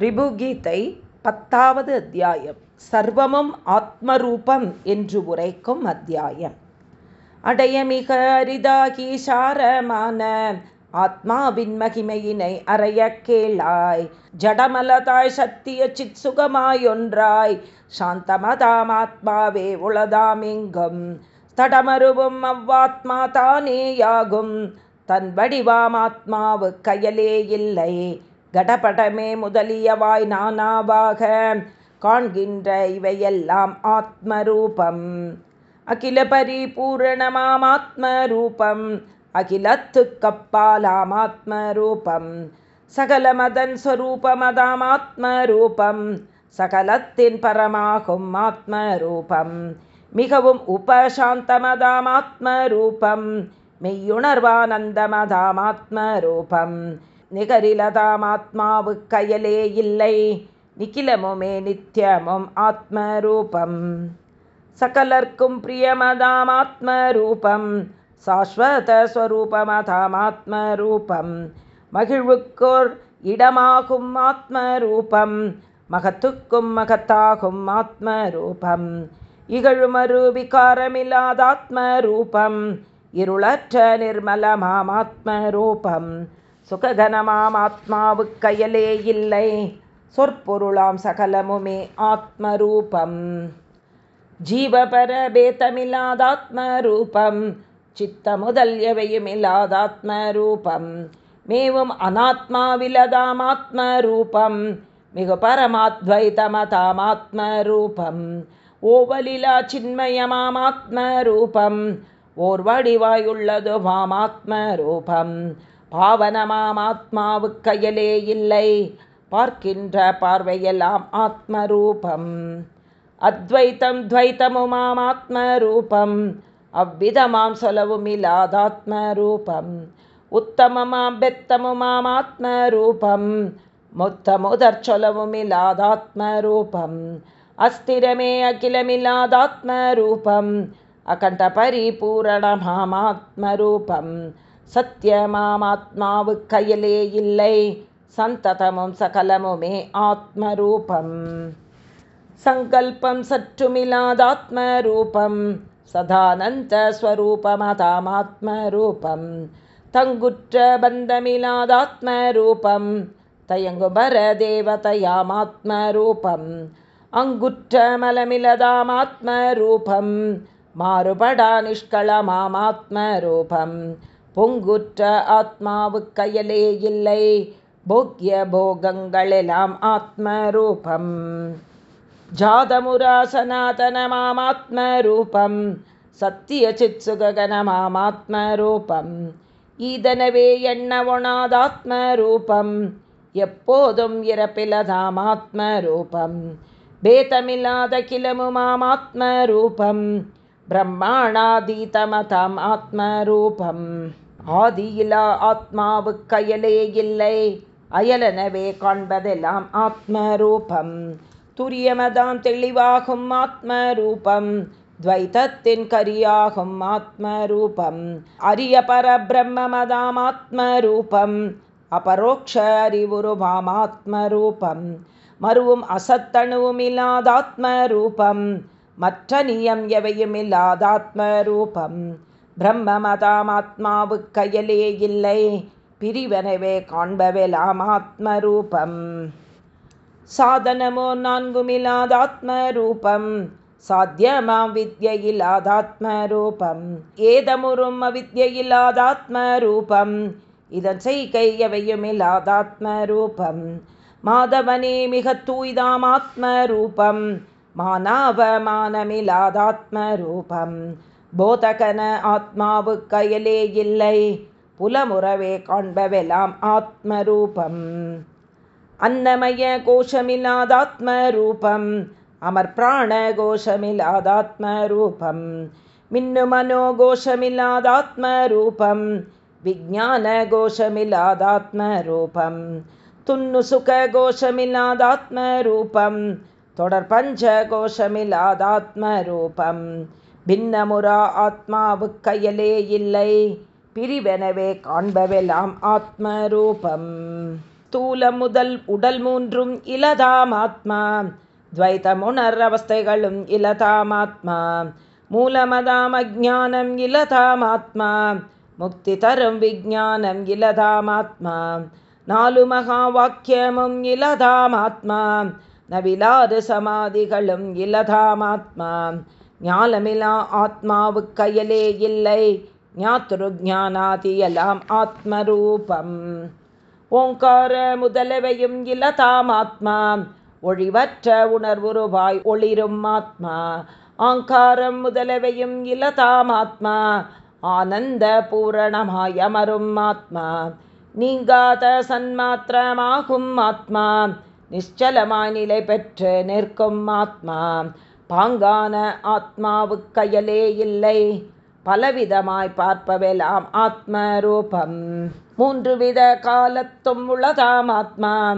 ரிபுகீதை பத்தாவது அத்தியாயம். சர்வமும் ஆத்மரூபம் என்று உரைக்கும் அத்தியாயம். அடைய மிக அரிதாகி சாரமான ஆத்மாவின் மகிமையினை அறைய கேளாய். ஜடமலதாய் சத்திய சித் சுகமாயொன்றாய் சாந்தமதாம் ஆத்மாவே உளதாமிங்கும். தடமருவும் அவ்வாத்மா தானேயாகும். தன் வடிவாம் ஆத்மாவு இல்லை. கடபடமே முதலியவாய் நானாவாக காண்கின்ற இவையெல்லாம் ஆத்மரூபம். அகில பரிபூரணமாம் ஆத்மரூபம் அகிலத்து கப்பாலாம் ஆத்மரூபம் சகலமதன் ஸ்வரூபமதாம் ஆத்மரூபம் சகலத்தின் பரமாகும் ஆத்மரூபம். மிகவும் உபசாந்தமதாம் ஆத்மரூபம் மெய்யுணர்வானந்தமதாம் ஆத்மரூபம். நிகரிலதாம் கயலே இல்லை. நிகிலமுமே நித்தியமும் ஆத்மரூபம். சகலர்க்கும் பிரியமதாம் ஆத்மரூபம் சாஸ்வத ஸ்வரூபமதாம் ஆத்மரூபம் மகிழ்வுக்கோர் இடமாகும் ஆத்மரூபம். மகத்துக்கும் மகத்தாகும் ஆத்மரூபம். இகழுமரு விகாரமில்லாத ஆத்மரூபம் இருளற்ற நிர்மலமாம் ஆத்மரூபம் சுககனமாம் ஆத்மாவுக்கையலே இல்லை. சொற்பொருளாம் சகலமுமே ஆத்மரூபம். ஜீவபரபேதமில்லாதாத்மரூபம் சித்த முதல் எவையும் மேவும் அநாத்மாவிலதாம் ஆத்மரூபம் மிகு பரமாத்வைதமதாம் ஆத்மரூபம் ஓவலிலா சின்மயமாம் ஆத்மரூபம் ஓர் வடிவாயுள்ளது மாம் ஆத்மரூபம் பாவனமாம் இல்லை. பார்க்கின்ற பார்வையெல்லாம் ஆத்மரூபம். அத்வைத்தம் துவைத்தமுமாம் ஆத்மரூபம். அவ்விதமாம் சொலவும் இல்லாதாத்மரூபம். உத்தமமாம் பெத்தமுமாம் ஆத்மரூபம். மொத்த முதற் சொலவும் இல்லாதாத்மரூபம். அஸ்திரமே அகிலமில்லாதாத்மரூபம். அகண்ட பரிபூரணமாம் ஆத்மரூபம். சத்தியமாமாத்மாவு கையிலே இல்லை சந்ததமும் சகலமுமே ஆத்மரூபம் சங்கல்பம் சற்றுமில்லாதாத்மரூபம் சதானந்த ஸ்வரூபமதாமாத்மரூபம் தங்குற்ற பந்தமில்லாதாத்மரூபம் தயங்குபர தேவதையாமாத்மரூபம் அங்குற்ற மலமிலதாமாத்மரூபம் மாறுபடா நிஷ்களமாமாத்மரூபம் பொங்குற்ற ஆத்மாவுக்கையலே இல்லை போக்கிய போகங்களெல்லாம் ஆத்மரூபம் ஜாதமுரா சனாதனமாமாத்மரூபம் சத்திய சித் சுககனமாமாத்மரூபம் ஈதனவே எண்ண ஒணாதாத்மரூபம் எப்போதும் இறப்பிலதாமாத்மரூபம் பேதமில்லாத கிளமுமாமாத்மரூபம் பிரம்மாணாதீதமதாம் ஆத்மரூபம் ஆதியிலா ஆத்மாவுக்கயலே இல்லை. அயலனவே காண்பதெல்லாம் ஆத்மரூபம். துரியமதாம் தெளிவாகும் ஆத்மரூபம். துவைத்தத்தின் கரியாகும் ஆத்மரூபம். அரிய பரபிரம்மதாம் ஆத்மரூபம். அபரோக்ஷ அறிவுருவாம் ஆத்மரூபம். மருவும் அசத்தணுவும் இல்லாதாத்மரூபம். மற்ற நியம் எவையும் இல்லாதாத்மரூபம். பிரம்மமதாமாத்மாவுக்கையலே இல்லை. பிரிவனவே காண்பவெலாம் ஆத்மரூபம். சாதனமோ நான்குமில்லாதாத்மரூபம் சாத்தியமாம் வித்யில்லாதாத்மரூபம் ஏதமுறும் அவித்யில்லாதாத்மரூபம் இதன் செய்கை எவையும் இல்லாதாத்மரூபம் மாதவனே மிக தூய்தாம் ஆத்மரூபம். மானாவமானமில்லாதாத்மரூபம் போதகன ஆத்மாவு கையிலே இல்லை புலமுறவே காண்பவெல்லாம் ஆத்மரூபம் அன்னமய கோஷமில்லாதாத்மரூபம் அமர் பிராண கோஷமில்லாதாத்மரூபம் மின்னு மனோ கோஷமில்லாதாத்மரூபம் விஜான கோஷமில்லாதாத்மரூபம் துன்னு சுக கோஷமில்லாதாத்மரூபம் தொடர் பஞ்ச பின்னமுறா பின்னமுரா ஆத்மாவுக்கையலே இல்லை. பிரிவெனவே காண்பவெல்லாம் ஆத்மரூபம். ஸ்தூல முதல் உடல் மூன்றும் இலதாம் ஆத்மா. துவைத்தமுணர் அவஸ்தைகளும் இலதாம் ஆத்மா. மூலமதாம் அஜானம் இலதாம் ஆத்மா. முக்தி தரும் விஜானம் இலதாம் ஆத்மா. நாலு மகா வாக்கியமும் இலதாம் ஆத்மா. நவிலாறு சமாதிகளும் இலதாம் ஆத்மா. ஞாலமிலா ஆத்மாவுக்கயலே இல்லை. ஞாத்துரு ஜானாதியலாம் ஆத்மரூபம். ஓங்கார முதலவையும் இலதாம் ஆத்மா. ஒழிவற்ற உணர்வுருவாய் ஒளிரும் ஆத்மா. ஆங்காரம் முதலவையும் இலதாம் ஆத்மா. ஆனந்த பூரணமாய் அமரும் ஆத்மா. நீங்காத சன்மாத்திரமாகும் ஆத்மா. நிச்சலமாய் நிலை பெற்று நிற்கும் ஆத்மா. பாங்கான ஆத்மாவுக்கயலே இல்லை. பலவிதமாய் பார்ப்பவெல்லாம் ஆத்ம ரூபம் மூன்று வித காலத்தும் உள்ளதாம் ஆத்மா.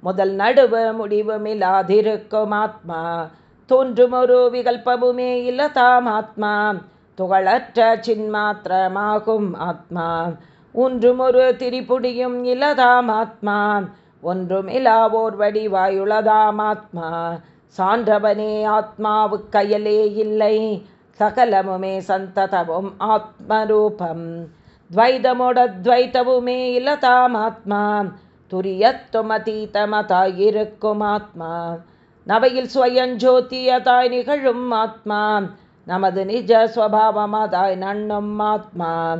முதல் நடுவு முடிவுமில்லாதிருக்கும் ஆத்மா. தோன்றும் ஒரு விகல்பமுமே இல்லதாம் ஆத்மா. துகளற்ற சின்மாத்திரமாகும் ஆத்மா. ஒன்றும் ஒரு திரிபுடியும் இலதாம் ஆத்மா. ஒன்றும் இலாவோர் வடிவாயுளதாம் ஆத்மா. சான்றவனே ஆத்மாவுக்கயலே இல்லை. சகலமுமே சந்ததவும் ஆத்மரூபம். துவைதமோடத்வைத்தவுமே இலதாம் ஆத்மா. துரியத்துவமதீதமதாயிருக்கும் ஆத்மா. நவையில் ஸ்வயஞ்சோதியதாய் நிகழும் ஆத்மா. நமது நிஜஸ்வபாவமதாய் நண்ணும் ஆத்மா.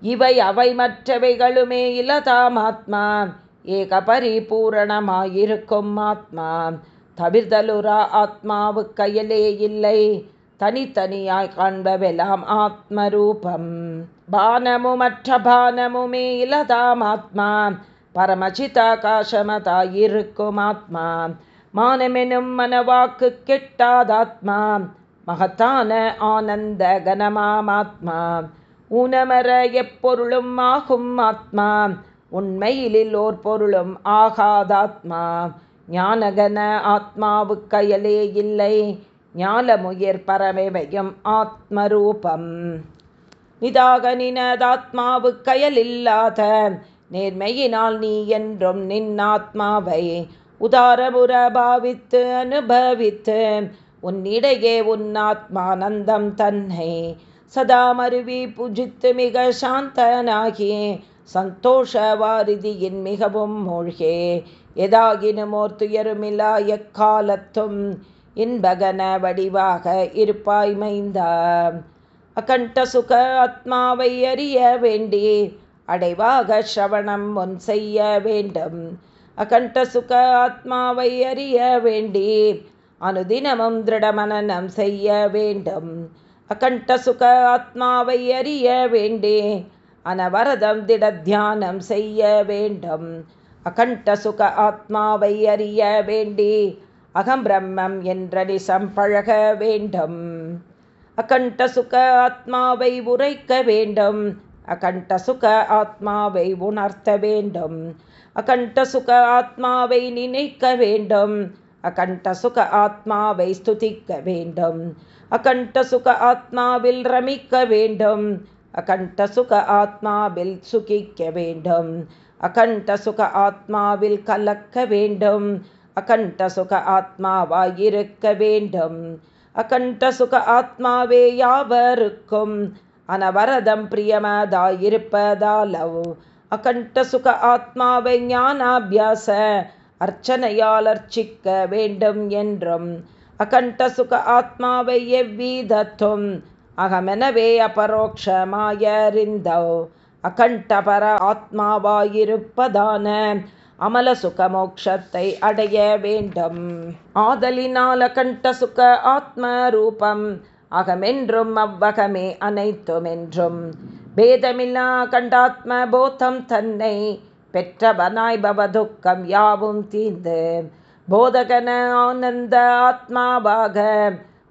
இவை அவை மற்றவைகளுமே இலதாம் ஆத்மா. ஏக பரிபூரணமாயிருக்கும் ஆத்மா. தவிர்தலுரா ஆத்மாவுக்கையிலே இல்லை. தனித்தனியாய் காண்பவெல்லாம் ஆத்மரூபம். பானமுமற்ற பானமுமே இலதாம் ஆத்மா. பரமசிதாகாசமதாயிருக்கும் ஆத்மா. மானமெனும் மனவாக்கு கெட்டாதாத்மா. மகத்தான ஆனந்த கனமாமாத்மா ஊனமர எப்பொருளும் ஆகும் ஆத்மா. உண்மையிலில் ஓர் பொருளும் ஆகாதாத்மா. ஞானகன ஆத்மாவுக்கயலே இல்லை. ஞாலமுயிர் பரமெவையும் ஆத்மரூபம். நிதாக நினதாத்மாவுக்கயலில்லாத நேர்மையினால் நீ என்றும் நின் ஆத்மாவை உதாரமுற பாவித்து அனுபவித்து உன்னிடையே உன்னாத்மானந்தம் தன்னை சதா மருவி புஜித்து மிக சாந்தனாகி சந்தோஷ வாரிதியின் மிகவும் மூழ்கே எதாகினுமோர் துயருமில்லா எக்காலத்தும் இன்பகன வடிவாக இருப்பாய் மைந்தா. அகண்ட சுக ஆத்மாவை அறிய வேண்டி அடைவாக ஸ்ரவணம் ஒன் செய்ய வேண்டும். அகண்ட சுக ஆத்மாவை அறிய வேண்டி அனுதினமும் திருடமனனம் செய்ய வேண்டும். அகண்ட சுக ஆத்மாவை அறிய வேண்டே அனவரதம் திட தியானம் செய்ய வேண்டும். அகண்ட சுக ஆத்மாவை அறிய வேண்டி அகம் பிரம்மம் என்ற நிசம் பழக வேண்டும். அகண்ட சுக ஆத்மாவை உரைக்க வேண்டும். அகண்ட சுக ஆத்மாவை உணர்த்த வேண்டும். அகண்ட சுக ஆத்மாவை நினைக்க வேண்டும். அகண்ட சுக ஆத்மாவை ஸ்துதிக்க வேண்டும். அகண்ட சுக ஆத்மாவில் ரமிக்க வேண்டும். அகண்ட சுக ஆத்மாவில் சுகிக்க வேண்டும். அகண்ட சுக ஆத்மாவில் கலக்க வேண்டும். அகண்ட சுக ஆத்மாவாயிருக்க வேண்டும். அகண்ட சுக ஆத்மாவே யாவருக்கும் அனவரதம் பிரியமதாயிருப்பதாலவ். அகண்ட சுக ஆத்மாவை ஞானாபியாச அர்ச்சனையால் அர்ச்சிக்க வேண்டும் என்றும். அகண்ட சுக ஆத்மாவை எவ்வீதத்தும் அகமெனவே அபரோக்ஷமாயறிந்தோ அகண்டபர ஆத்மாவாயிருப்பதான அமல சுகமோக்ஷத்தை அடைய வேண்டும். ஆதலினால் அகண்ட சுக ஆத்ம ரூபம் அகமென்றும் அவ்வகமே அனைத்துமென்றும். பேதமில்லா கண்டாத்ம போதம் தன்னை பெற்றவனாய் பவதுக்கம் யாவும் தீந்து போதகன ஆனந்த ஆத்மாவாக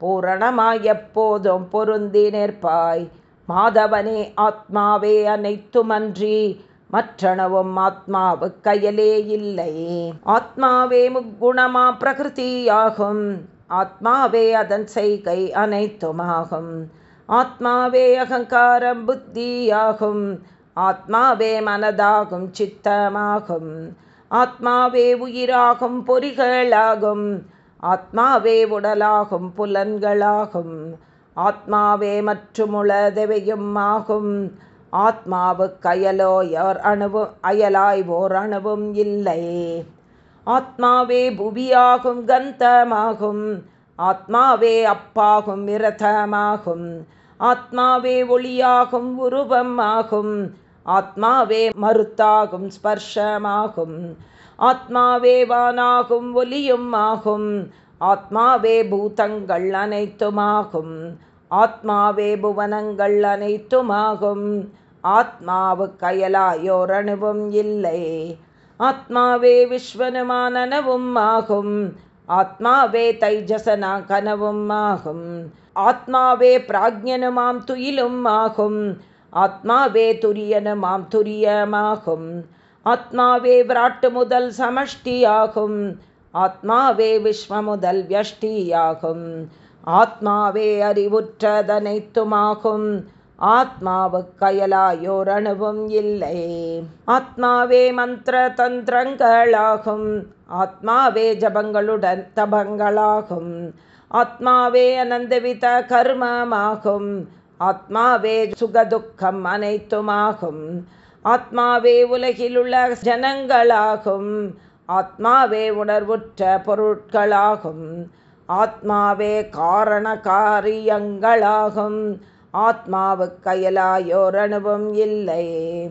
பூரணமாய் எப்போதும் பொருந்தி நிற்பாய். மாதவனே ஆத்மாவே அனைத்துமன்றி மற்றனவும் ஆத்மாவு கையிலே இல்லை. ஆத்மாவே முக்குணமா பிரகிருதியாகும் ஆத்மாவே அதன் செய்கை அனைத்துமாகும். ஆத்மாவே அகங்காரம் புத்தியாகும். ஆத்மாவே மனதாகும் சித்தமாகும். ஆத்மாவே உயிராகும் பொறிகளாகும். ஆத்மாவே உடலாகும் புலன்களாகும். ஆத்மாவே மற்றுமுளதவையும் ஆகும். ஆத்மாவுக்கு அயலோ யோர் அணுவும் அயலாய் ஓர் அணுவும் இல்லை. ஆத்மாவே புவியாகும் கந்தமாகும். ஆத்மாவே அப்பாகும் விரதமாகும். ஆத்மாவே ஒளியாகும் உருவம் ஆகும் ஆத்மாவே மறுத்தாகும் ஸ்பர்ஷமாகும். ஆத்மாவே வானாகும் ஒலியும் ஆகும் ஆத்மாவே பூதங்கள் அனைத்துமாகும். ஆத்மாவே புவனங்கள் அனைத்துமாகும். ஆத்மாவு அயலாயோர் அணுவும் இல்லை. ஆத்மாவே விஸ்வனுமானனவும் ஆகும். ஆத்மாவே தைஜசனா கனவும் ஆகும். ஆத்மாவே பிராஜ்யனுமாம் துயிலும் ஆகும். ஆத்மாவே துரியனுமாம் துரியமாகும். ஆத்மாவே விராட்டு முதல் சமஷ்டியாகும் ஆத்மாவே விஸ்வமுதல் வியஷ்டியாகும் ஆத்மாவே அறிவுற்றதனைத்துமாகும். ஆத்மாவுக்கயலாயோர் அணுவும் இல்லை. ஆத்மாவே மந்திர தந்திரங்களாகும் ஆத்மாவே ஜபங்களுடன் தபங்களாகும். ஆத்மாவே அனந்தவித கர்மமாகும். ஆத்மாவே சுகதுக்கம் அனைத்துமாகும். ஆத்மாவே உலகிலுள்ள ஜனங்களாகும். ஆத்மாவே உணர்வுற்ற பொருட்களாகும். ஆத்மாவே காரண காரியங்களாகும் ஆத்மாவுக்கயலாயோர் அனுபவம் இல்லை.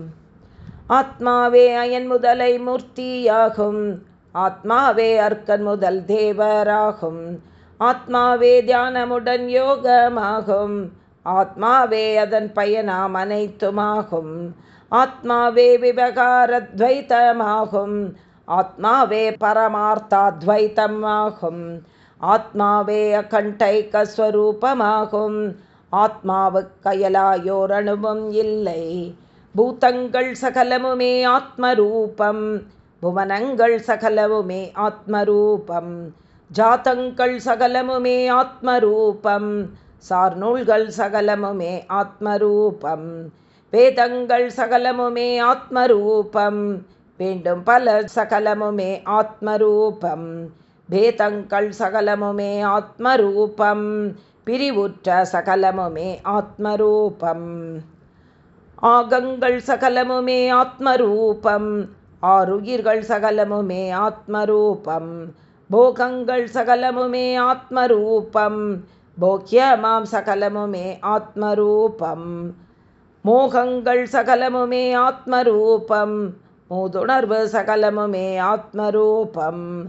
ஆத்மாவே அயன் முதலை மூர்த்தியாகும். ஆத்மாவே அர்க்கன் முதல் தேவராகும். ஆத்மாவே தியானமுடன் யோகமாகும். ஆத்மாவே அதன் பயனாம் அனைத்துமாகும். ஆத்மாவே விவகாரத்வைத்தமாகும். ஆத்மாவே பரமார்த்தாத்வைத்தம் ஆகும் ஆத்மாவே அகண்டைக்கஸ்வரூபமாகும் ஆத்மாவுக்கயலாயோர் அணுவும் இல்லை. பூதங்கள் சகலமுமே ஆத்மரூபம். புவனங்கள் சகலமுமே ஆத்மரூபம். ஜாத்தங்கள் சகலமுமே ஆத்மரூபம். சார்நூல்கள் சகலமுமே ஆத்மரூபம். வேதங்கள் சகலமுமே ஆத்மரூபம். வேண்டும் பல சகலமுமே ஆத்மரூபம். பேதங்கள் சகலமுமே ஆத்மரூபம். பிரிவுற்ற சகலமுமே ஆத்மரூபம். ஆகங்கள் சகலமுமே ஆத்மரூபம். ஆறுயிர்கள் சகலமுமே ஆத்மரூபம். போகங்கள் சகலமுமே ஆத்மரூபம். போக்கியமாம் சகலமுமே ஆத்மரூபம். மோகங்கள் சகலமுமே ஆத்மரூபம். மூதுணர்வு சகலமுமே ஆத்மரூபம்.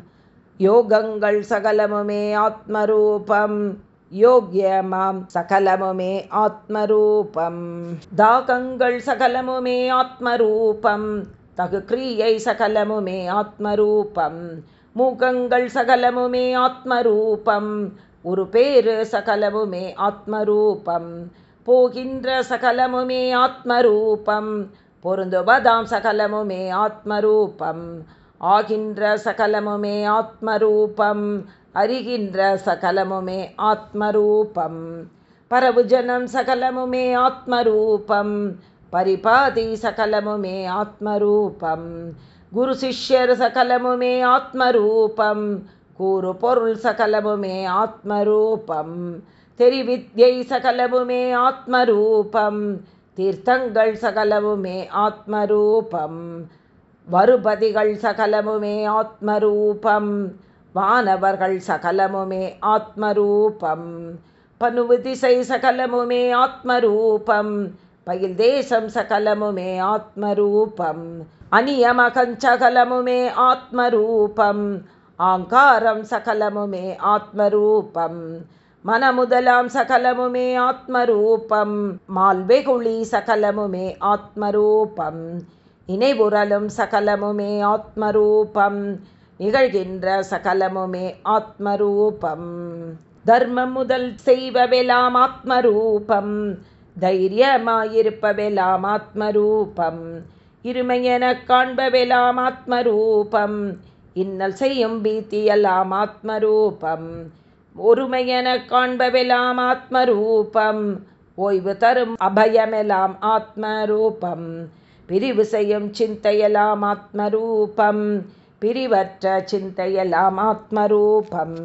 யோகங்கள் சகலமுமே ஆத்மரூபம். யோக்யமாம் சகலமுமே ஆத்மரூபம். தாகங்கள் சகலமுமே ஆத்மரூபம். தகு கிரியை சகலமுமே ஆத்மரூபம். மூகங்கள் சகலமுமே ஆத்மரூபம். ஒரு பேரு சகலமுமே ஆத்மரூபம். போகின்ற சகலமுமே ஆத்மரூபம். பொருந்துவதாம் சகலமுமே ஆத்மரூபம். ஆகின்ற சகலமுமே ஆத்மரூபம். அறிகின்ற சகலமுமே ஆத்மரூபம். பரவுஜனம் சகலமுமே ஆத்மரூபம். பரிபாதி சகலமுமே ஆத்மரூபம். குரு சிஷ்யர் சகலமுமே ஆத்மரூபம். கூறு பொருள் சகலமுமே ஆத்மரூபம். தெரிவித்யை சகலமுமே ஆத்மரூபம். தீர்த்தங்கள் சகலமுமே ஆத்மரூபம். வருபதிகள் சகலமுமே ஆத்மரூபம். வானவர்கள் சகலமுமே ஆத்மரூபம். பனுவு திசை சகலமுமே ஆத்மரூபம். பயில் தேசம் சகலமுமே ஆத்மரூபம். அநியமகஞ்சகலமுமே ஆத்மரூபம். ஆங்காரம் சகலமுமே ஆத்மரூபம். மனமுதலாம் சகலமுமே ஆத்மரூபம். மால்வெகுளி சகலமுமே ஆத்மரூபம். இணைவுரலும் சகலமுமே ஆத்மரூபம். நிகழ்கின்ற சகலமுமே ஆத்மரூபம். தர்மம் முதல் செய்வவெல்லாம் ஆத்மரூபம். தைரியமாயிருப்பவெல்லாம் ஆத்மரூபம். இருமையென காண்பவெல்லாம் ஆத்மரூபம். இன்னல் செய்யும் பீத்தியெல்லாம் ஆத்மரூபம். ஒருமையென காண்பவெல்லாம் ஆத்மரூபம். ஓய்வு தரும் அபயமெல்லாம் ஆத்மரூபம். பிரிவு செய்யும் சிந்தையெல்லாம் ஆத்மரூபம். பிரிவற்ற சிந்தையெல்லாம் ஆத்மரூபம்.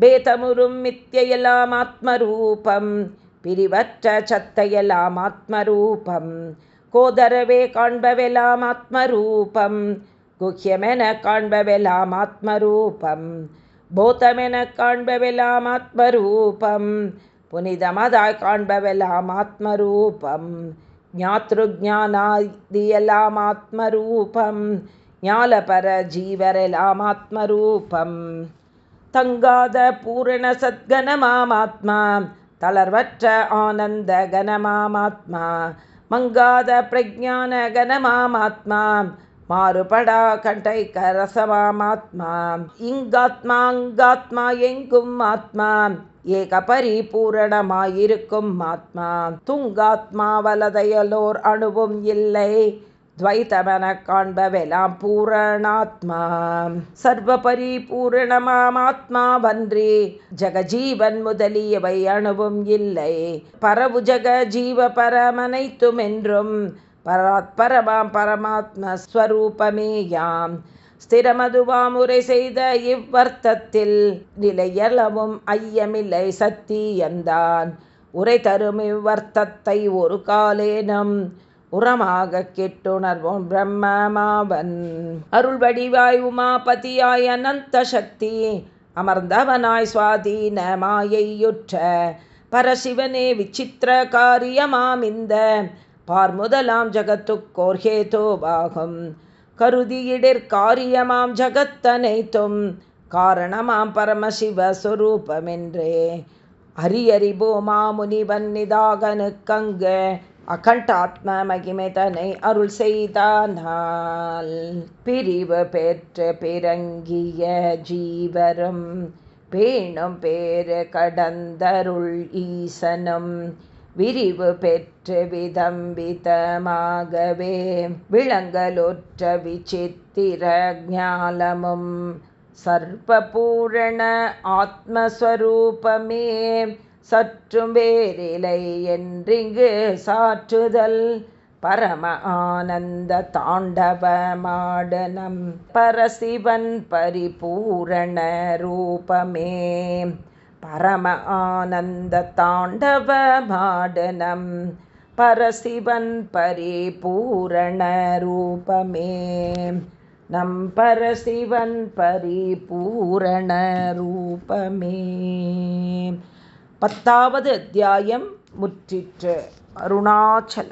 பேதமுறும் மித்தியெல்லாம் ஆத்மரூபம். பிரிவற்ற சத்தையெல்லாம் ஆத்மரூபம். கோதரவே காண்பவெல்லாம் ஆத்மரூபம். குஹ்யமென காண்பவெல்லாம் ஆத்மரூபம். போத்தமென காண்பவெல்லாம் ஆத்மரூபம் புனிதமதாய் காண்பவெல்லாம் ஆத்மரூபம் ஞாத்ருஜானாதியெல்லாம் ஆத்மரூபம் ஞாலபர ஜீவரெல்லாம் ஆத்மரூபம் தங்காத பூரண சத்கனமாமாத்மா தளர்வற்ற ஆனந்த கனமாமாத்மா மங்காத பிரஜான கனமாமாத்மா மாறுபடா கண்டை கரசமாத்மா இங்காத்மா அங்காத்மா எங்கும் ஆத்மா. ஏக பரிபூரணமாயிருக்கும் ஆத்மா. துங்காத்மா வலதையலோர் அணுவும் இல்லை. துவைத்தமன காண்பவெலாம் பூரணாத்மா. சர்வ பரிபூரணமாத்மாவன்றி ஜகஜீவன் முதலியவை அணுவும் இல்லை. பரவு ஜக ஜீவ பரமனைத்துமென்றும் பராத் பரமாம் பரமாத்மஸ்வரூபமேயாம் ஸ்திரமதுவாம் உரை செய்த இவ்வர்த்தத்தில் நிலையளவும் ஐயமில்லை சத்தியந்தான் உரை தரும் இவ்வர்த்தத்தை ஒரு காலேனம் உரமாக கெட்டுணர்வோம் பிரம்மமாவன். அருள் வடிவாய் உமாபதியாய் அனந்த சக்தி அமர்ந்தவனாய் சுவாதீன மாயையுற்ற பரசிவனே விசித்திர காரியமாம் இந்த பார் முதலாம் ஜகத்துக்கோர் ஹேதோபாகும் கருதியிடிற் காரியமாம் ஜகத்தனைத்தும் காரணமாம் பரமசிவஸ்வரூபமென்றே அரியறிபோமா முனிவன் நிதாகனுக்கங்கு அகண்டாத்ம மகிமைதனை அருள் செய்தானால். பிரிவு பெற்று பிறங்கிய ஜீவரும் பேணும் பேறு கடந்தருள் ஈசனும் விரிவு பெற்று விதம்பிதமாகவே விளங்கலொற்ற விசித்திர ஜாலமும் சர்ப்பபூரண ஆத்மஸ்வரூபமே. சற்றும் வேறிலை என்றிங்கு சாற்றுதல் பரம ஆனந்த தாண்டவமாடனம். பரசிவன் பரிபூரண ரூபமே. பரம ஆனந்த தாண்டவமாடனம் பரசிவன் பரிபூரண ரூபமே நம் பரசிவன் பரிபூரண ரூபமே பத்தாவது அத்தியாயம் முற்றிற்று. அருணாச்சலம்.